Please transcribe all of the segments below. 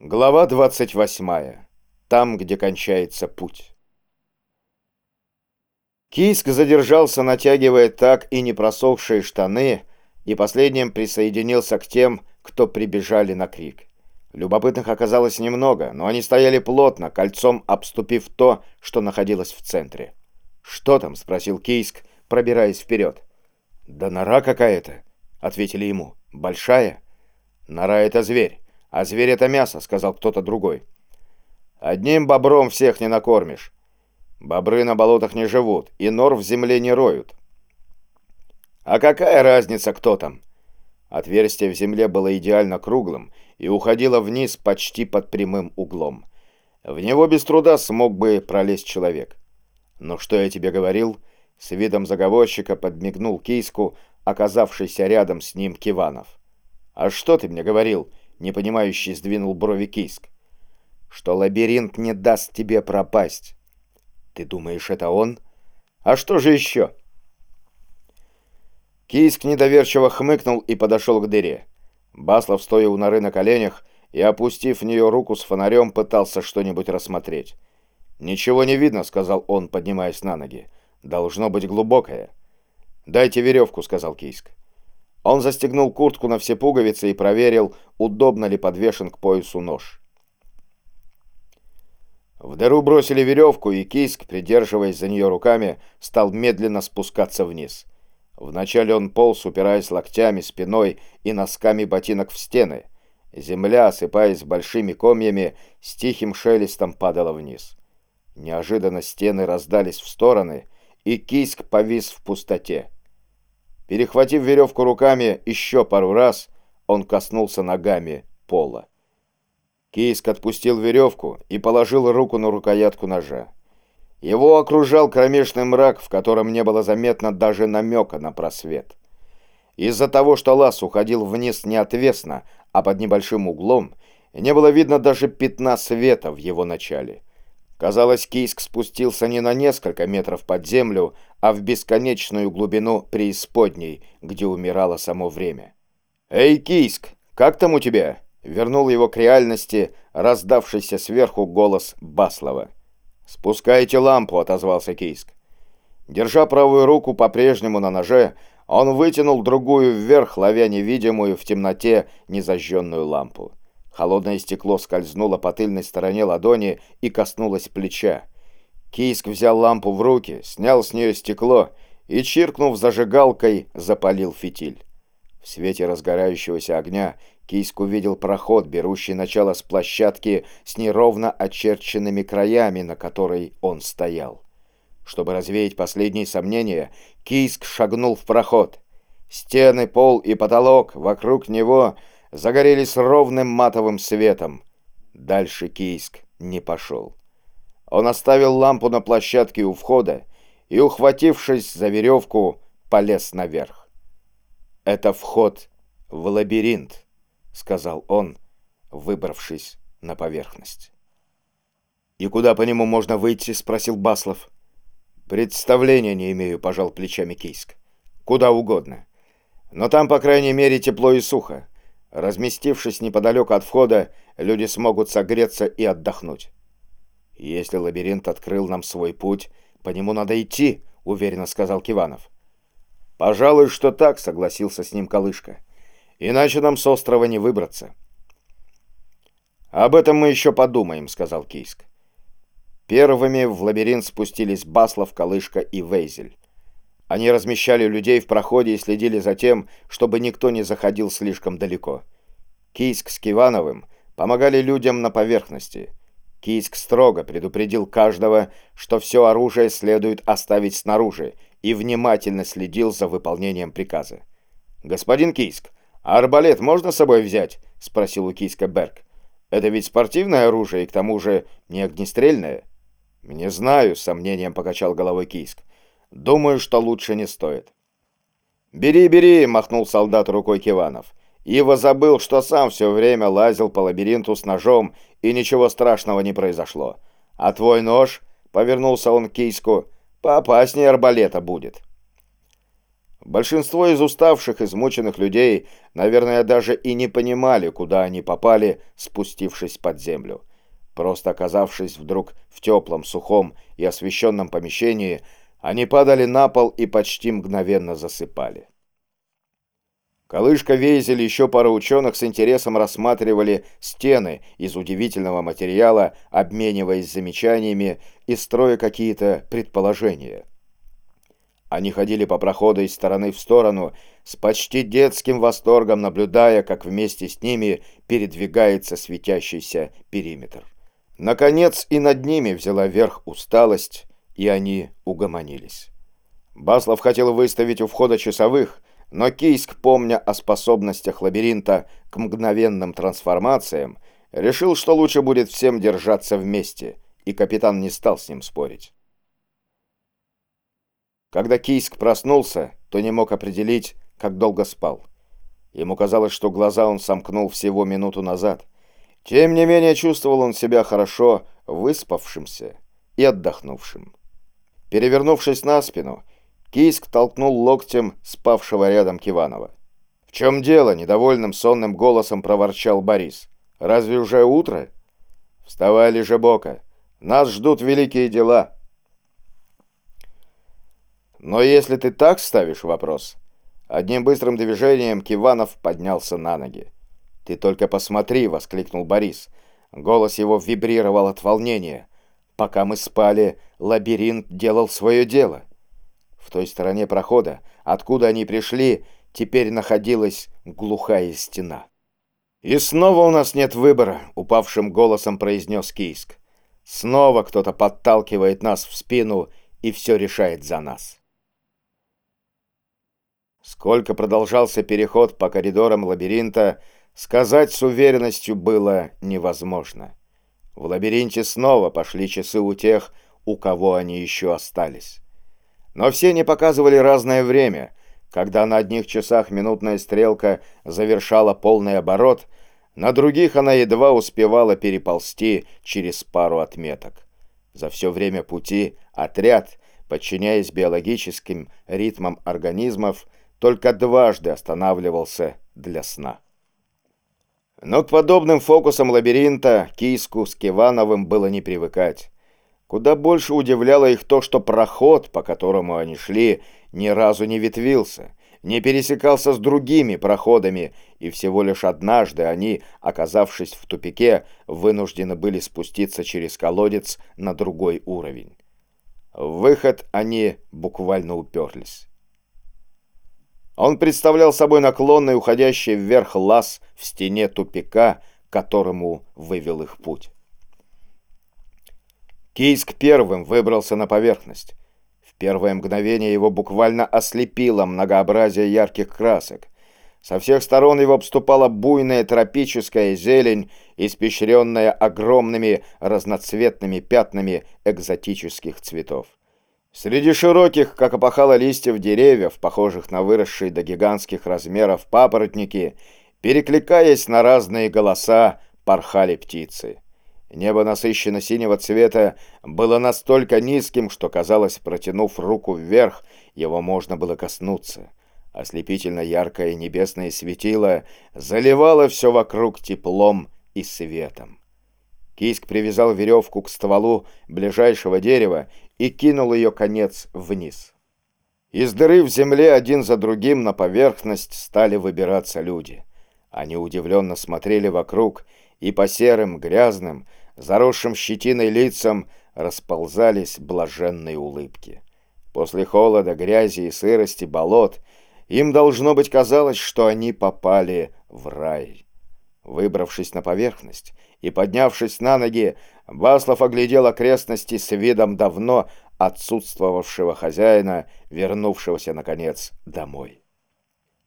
Глава 28. Там, где кончается путь. Кийск задержался, натягивая так и не просохшие штаны, и последним присоединился к тем, кто прибежали на крик. Любопытных оказалось немного, но они стояли плотно, кольцом обступив то, что находилось в центре. «Что там?» — спросил Кийск, пробираясь вперед. «Да нора какая-то», — ответили ему. «Большая?» «Нора — это зверь. «А зверь — это мясо», — сказал кто-то другой. «Одним бобром всех не накормишь. Бобры на болотах не живут, и нор в земле не роют». «А какая разница, кто там?» Отверстие в земле было идеально круглым и уходило вниз почти под прямым углом. В него без труда смог бы пролезть человек. «Но что я тебе говорил?» С видом заговорщика подмигнул киску, оказавшийся рядом с ним Киванов. «А что ты мне говорил?» Непонимающий сдвинул брови Кийск. «Что лабиринт не даст тебе пропасть». «Ты думаешь, это он? А что же еще?» Кийск недоверчиво хмыкнул и подошел к дыре. Баслов, стоя у норы на коленях и, опустив в нее руку с фонарем, пытался что-нибудь рассмотреть. «Ничего не видно», — сказал он, поднимаясь на ноги. «Должно быть глубокое». «Дайте веревку», — сказал Кийск. Он застегнул куртку на все пуговицы и проверил, удобно ли подвешен к поясу нож. В дыру бросили веревку, и Кийск, придерживаясь за нее руками, стал медленно спускаться вниз. Вначале он полз, упираясь локтями, спиной и носками ботинок в стены. Земля, осыпаясь большими комьями, с тихим шелестом падала вниз. Неожиданно стены раздались в стороны, и Кийск повис в пустоте. Перехватив веревку руками еще пару раз, он коснулся ногами пола. Кийск отпустил веревку и положил руку на рукоятку ножа. Его окружал кромешный мрак, в котором не было заметно даже намека на просвет. Из-за того, что лаз уходил вниз не отвесно, а под небольшим углом, не было видно даже пятна света в его начале. Казалось, Кийск спустился не на несколько метров под землю, а в бесконечную глубину преисподней, где умирало само время. «Эй, Кийск, как там у тебя?» Вернул его к реальности раздавшийся сверху голос Баслова. «Спускайте лампу», — отозвался Кийск. Держа правую руку по-прежнему на ноже, он вытянул другую вверх, ловя невидимую в темноте незажженную лампу. Холодное стекло скользнуло по тыльной стороне ладони и коснулось плеча. Кийск взял лампу в руки, снял с нее стекло и, чиркнув зажигалкой, запалил фитиль. В свете разгорающегося огня Кийск увидел проход, берущий начало с площадки с неровно очерченными краями, на которой он стоял. Чтобы развеять последние сомнения, Кийск шагнул в проход. Стены, пол и потолок вокруг него — загорелись ровным матовым светом. Дальше Кийск не пошел. Он оставил лампу на площадке у входа и, ухватившись за веревку, полез наверх. «Это вход в лабиринт», — сказал он, выбравшись на поверхность. «И куда по нему можно выйти?» — спросил Баслов. «Представления не имею», — пожал плечами Кийск. «Куда угодно. Но там, по крайней мере, тепло и сухо. Разместившись неподалеку от входа, люди смогут согреться и отдохнуть. «Если лабиринт открыл нам свой путь, по нему надо идти», — уверенно сказал Киванов. «Пожалуй, что так», — согласился с ним Колышка. «Иначе нам с острова не выбраться». «Об этом мы еще подумаем», — сказал Кийск. Первыми в лабиринт спустились Баслов, Колышка и Вейзель. Они размещали людей в проходе и следили за тем, чтобы никто не заходил слишком далеко. Кийск с Кивановым помогали людям на поверхности. Кийск строго предупредил каждого, что все оружие следует оставить снаружи, и внимательно следил за выполнением приказа. «Господин Кийск, а арбалет можно с собой взять?» — спросил у Кийска Берг. «Это ведь спортивное оружие и к тому же не огнестрельное». «Не знаю», — с сомнением покачал головой Кийск. Думаю, что лучше не стоит. «Бери, бери!» — махнул солдат рукой Киванов. Ива забыл, что сам все время лазил по лабиринту с ножом, и ничего страшного не произошло. «А твой нож?» — повернулся он к Кийску. «Поопаснее арбалета будет». Большинство из уставших, измученных людей, наверное, даже и не понимали, куда они попали, спустившись под землю. Просто оказавшись вдруг в теплом, сухом и освещенном помещении, они падали на пол и почти мгновенно засыпали. Колышка Вейзель еще пара ученых с интересом рассматривали стены из удивительного материала, обмениваясь замечаниями и строя какие-то предположения. Они ходили по проходу из стороны в сторону, с почти детским восторгом наблюдая, как вместе с ними передвигается светящийся периметр. Наконец и над ними взяла верх усталость, и они угомонились. Баслов хотел выставить у входа часовых, но Кийск, помня о способностях лабиринта к мгновенным трансформациям, решил, что лучше будет всем держаться вместе, и капитан не стал с ним спорить. Когда Кийск проснулся, то не мог определить, как долго спал. Ему казалось, что глаза он сомкнул всего минуту назад. Тем не менее, чувствовал он себя хорошо выспавшимся и отдохнувшим. Перевернувшись на спину, Кийск толкнул локтем спавшего рядом Киванова. «В чем дело?» — недовольным сонным голосом проворчал Борис. «Разве уже утро?» «Вставай, Лежебока. Нас ждут великие дела». «Но если ты так ставишь вопрос...» Одним быстрым движением Киванов поднялся на ноги. «Ты только посмотри!» — воскликнул Борис. Голос его вибрировал от волнения. «Пока мы спали, лабиринт делал свое дело. В той стороне прохода, откуда они пришли, теперь находилась глухая стена. «И снова у нас нет выбора», — упавшим голосом произнес Кийск. «Снова кто-то подталкивает нас в спину и все решает за нас». Сколько продолжался переход по коридорам лабиринта, сказать с уверенностью было невозможно. В лабиринте снова пошли часы у тех, у кого они еще остались. Но все не показывали разное время. Когда на одних часах минутная стрелка завершала полный оборот, на других она едва успевала переползти через пару отметок. За все время пути отряд, подчиняясь биологическим ритмам организмов, только дважды останавливался для сна. Но к подобным фокусам лабиринта Киску с Кивановым было не привыкать. Куда больше удивляло их то, что проход, по которому они шли, ни разу не ветвился, не пересекался с другими проходами, и всего лишь однажды они, оказавшись в тупике, вынуждены были спуститься через колодец на другой уровень. В выход они буквально уперлись. Он представлял собой наклонный, уходящий вверх лаз в стене тупика, которому вывел их путь. Кийск первым выбрался на поверхность. В первое мгновение его буквально ослепило многообразие ярких красок. Со всех сторон его обступала буйная тропическая зелень, испещренная огромными разноцветными пятнами экзотических цветов. Среди широких, как опахало листьев деревьев, похожих на выросшие до гигантских размеров папоротники, перекликаясь на разные голоса, порхали птицы. Небо насыщенно синего цвета было настолько низким, что казалось, протянув руку вверх, его можно было коснуться. Ослепительно яркое небесное светило заливало все вокруг теплом и светом. Киск привязал веревку к стволу ближайшего дерева и кинул ее конец вниз. Из дыры в земле один за другим на поверхность стали выбираться люди. Они удивленно смотрели вокруг и по серым, грязным, заросшим щетиной лицам расползались блаженные улыбки. После холода, грязи и сырости болот им должно быть казалось, что они попали в рай. Выбравшись на поверхность и поднявшись на ноги, Баслов оглядел окрестности с видом давно отсутствовавшего хозяина, вернувшегося, наконец, домой.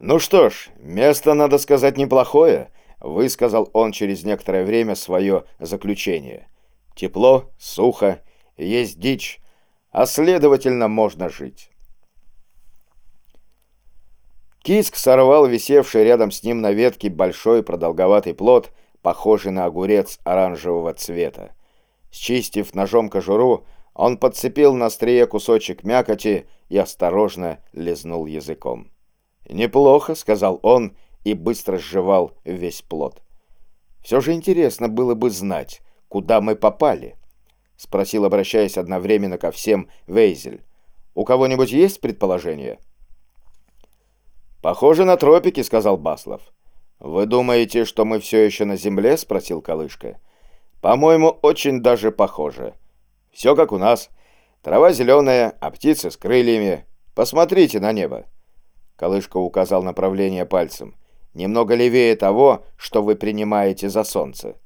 «Ну что ж, место, надо сказать, неплохое», высказал он через некоторое время свое заключение. Тепло, сухо, есть дичь, а следовательно можно жить. Киск сорвал висевший рядом с ним на ветке большой продолговатый плод, похожий на огурец оранжевого цвета. Счистив ножом кожуру, Он подцепил на острие кусочек мякоти и осторожно лизнул языком. «Неплохо», — сказал он и быстро сживал весь плод. «Все же интересно было бы знать, куда мы попали», — спросил, обращаясь одновременно ко всем, Вейзель. «У кого-нибудь есть предположение?» «Похоже на тропики», — сказал Баслов. «Вы думаете, что мы все еще на земле?» — спросил Калышка. «По-моему, очень даже похоже. Все как у нас. Трава зеленая, а птицы с крыльями. Посмотрите на небо». Калышка указал направление пальцем. «Немного левее того, что вы принимаете за солнце».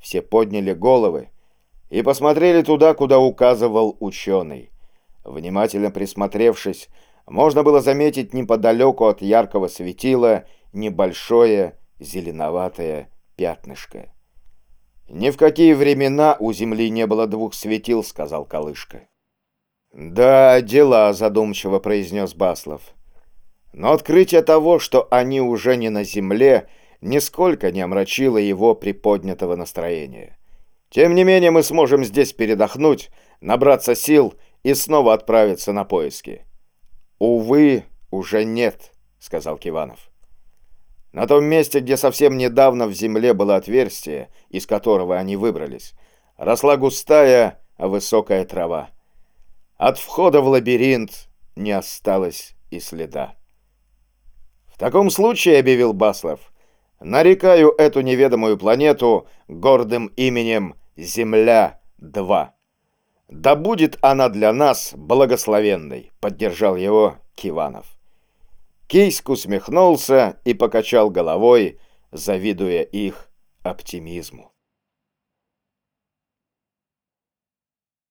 Все подняли головы и посмотрели туда, куда указывал ученый. Внимательно присмотревшись, можно было заметить неподалеку от яркого светила небольшое зеленоватое пятнышко. «Ни в какие времена у Земли не было двух светил», — сказал Калышка. «Да, дела», — задумчиво произнес Баслов. Но открытие того, что они уже не на Земле, нисколько не омрачило его приподнятого настроения. Тем не менее мы сможем здесь передохнуть, набраться сил и снова отправиться на поиски. «Увы, уже нет», — сказал Киванов. На том месте, где совсем недавно в земле было отверстие, из которого они выбрались, росла густая, высокая трава. От входа в лабиринт не осталось и следа. «В таком случае, — объявил Баслов, — нарекаю эту неведомую планету гордым именем Земля-2. Да будет она для нас благословенной, — поддержал его Киванов. Кейск усмехнулся и покачал головой, завидуя их оптимизму.